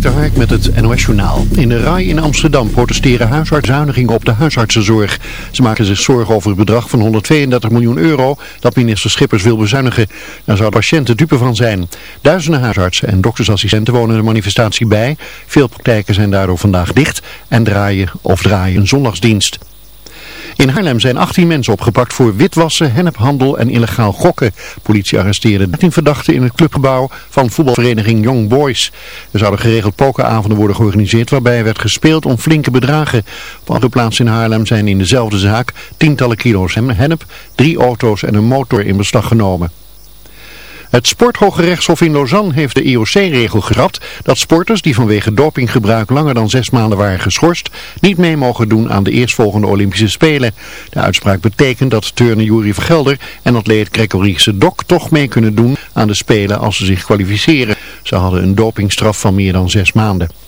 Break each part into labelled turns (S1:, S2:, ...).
S1: Dik met het NOS Journaal. In de RAI in Amsterdam protesteren huisartsuizenigingen op de huisartsenzorg. Ze maken zich zorgen over het bedrag van 132 miljoen euro dat minister Schippers wil bezuinigen. Daar zouden patiënten dupe van zijn. Duizenden huisartsen en doktersassistenten wonen de manifestatie bij. Veel praktijken zijn daardoor vandaag dicht en draaien of draaien een zondagsdienst. In Haarlem zijn 18 mensen opgepakt voor witwassen, hennephandel en illegaal gokken. Politie arresteerde 13 verdachten in het clubgebouw van voetbalvereniging Young Boys. Er zouden geregeld pokeravonden worden georganiseerd waarbij werd gespeeld om flinke bedragen. Op andere plaatsen in Haarlem zijn in dezelfde zaak tientallen kilo's hennep, drie auto's en een motor in beslag genomen. Het Sporthoge Rechtshof in Lausanne heeft de IOC-regel gerapt dat sporters die vanwege dopinggebruik langer dan zes maanden waren geschorst niet mee mogen doen aan de eerstvolgende Olympische Spelen. De uitspraak betekent dat turner Jurie Vergelder en atleet Gregory Dok toch mee kunnen doen aan de Spelen als ze zich kwalificeren. Ze hadden een dopingstraf van meer dan zes maanden.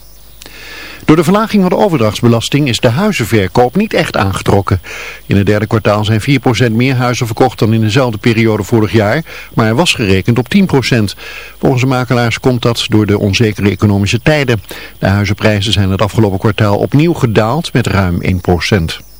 S1: Door de verlaging van de overdrachtsbelasting is de huizenverkoop niet echt aangetrokken. In het derde kwartaal zijn 4% meer huizen verkocht dan in dezelfde periode vorig jaar, maar er was gerekend op 10%. Volgens de makelaars komt dat door de onzekere economische tijden. De huizenprijzen zijn het afgelopen kwartaal opnieuw gedaald met ruim 1%.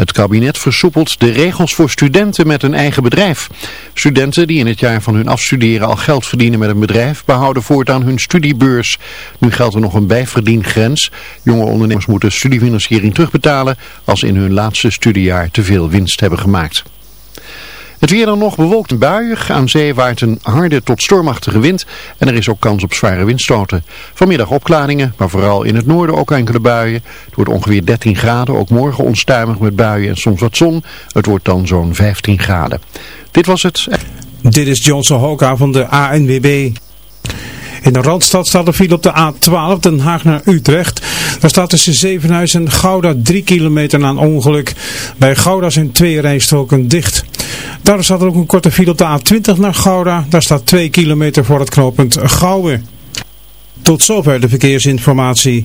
S1: Het kabinet versoepelt de regels voor studenten met een eigen bedrijf. Studenten die in het jaar van hun afstuderen al geld verdienen met een bedrijf behouden voortaan hun studiebeurs. Nu geldt er nog een bijverdiengrens. Jonge ondernemers moeten studiefinanciering terugbetalen als in hun laatste studiejaar te veel winst hebben gemaakt. Het weer dan nog bewolkt en buiig. Aan zee waait een harde tot stormachtige wind en er is ook kans op zware windstoten. Vanmiddag opklaringen, maar vooral in het noorden ook enkele buien. Het wordt ongeveer 13 graden, ook morgen onstuimig met buien en soms wat zon. Het wordt dan zo'n 15 graden. Dit was het.
S2: Dit is Johnson Hoka van de ANWB. In de Randstad staat er file op de A12, Den Haag naar Utrecht. Daar staat tussen Zevenhuis en Gouda 3 kilometer na een ongeluk. Bij Gouda zijn twee rijstroken dicht. Daar staat er ook een korte file op de A20 naar Gouda. Daar staat 2 kilometer voor het knooppunt Gouwen. Tot zover de verkeersinformatie.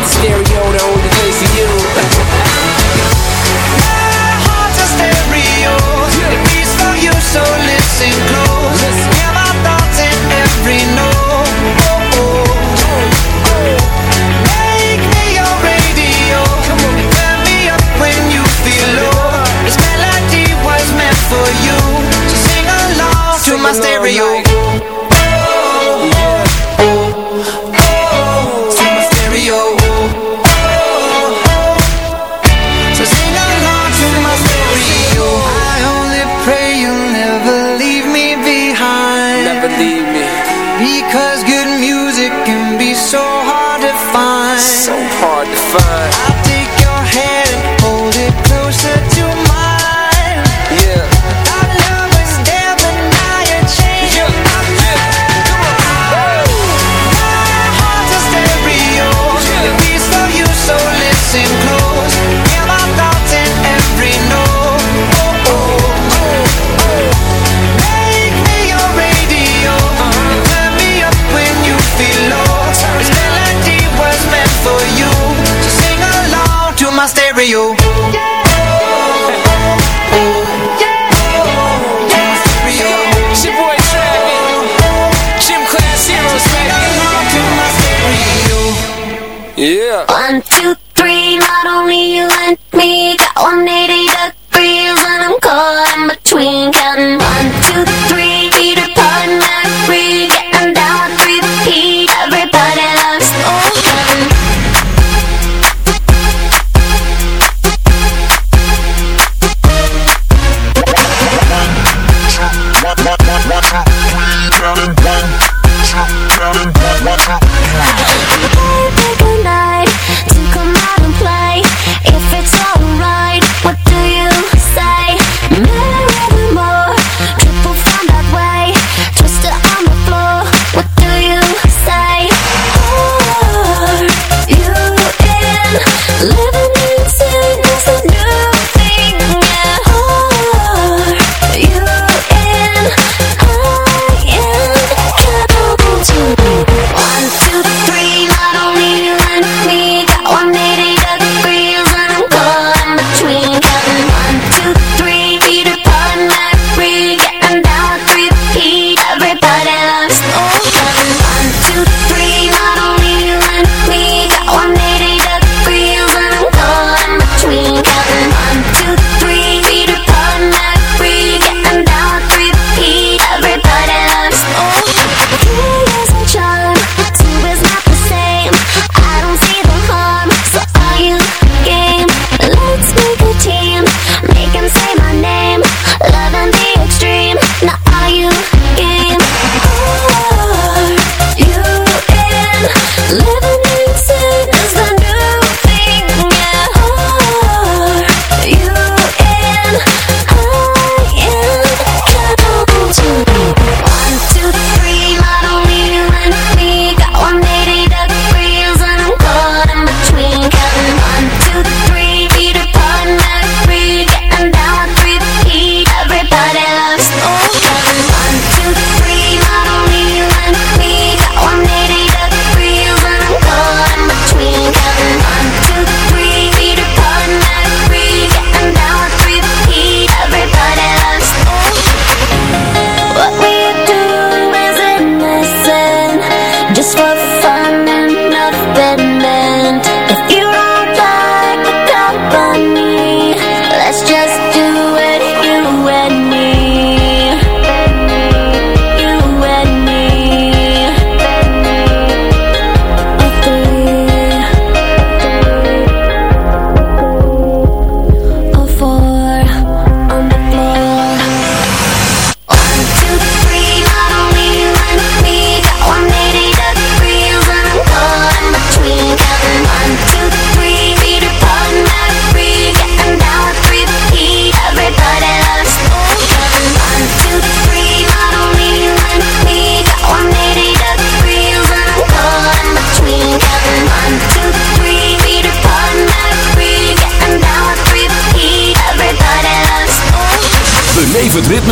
S3: a stereo, only for you.
S4: My heart's a stereo. Beats for you, so listen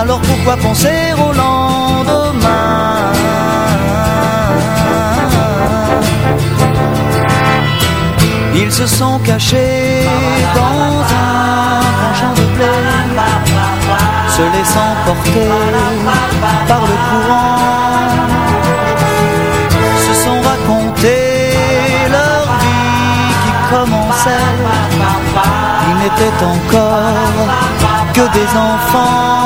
S4: Alors pourquoi penser au lendemain Ils se sont cachés dans un champ de blé se laissant porter par le courant, se sont raconté leur vie qui commençait. Ils n'étaient encore que des enfants,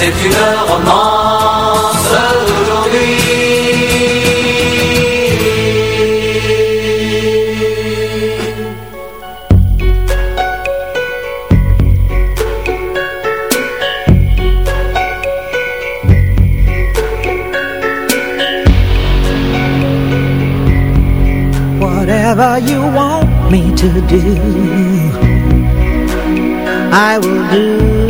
S4: C'est une romance d'aujourd'hui.
S5: Whatever you want me to do, I will do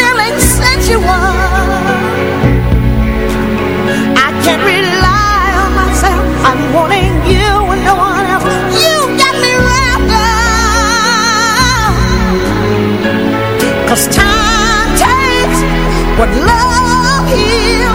S5: what love heals.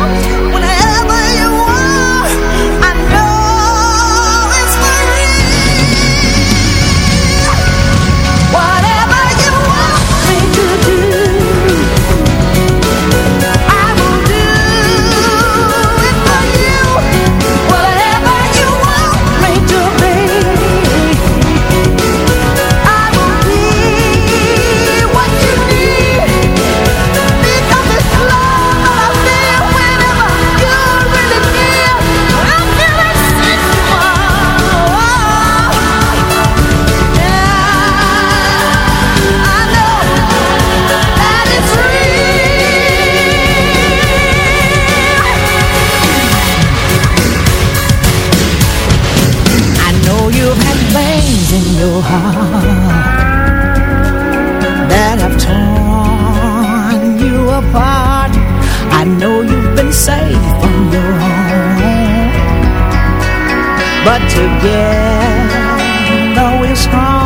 S5: strong.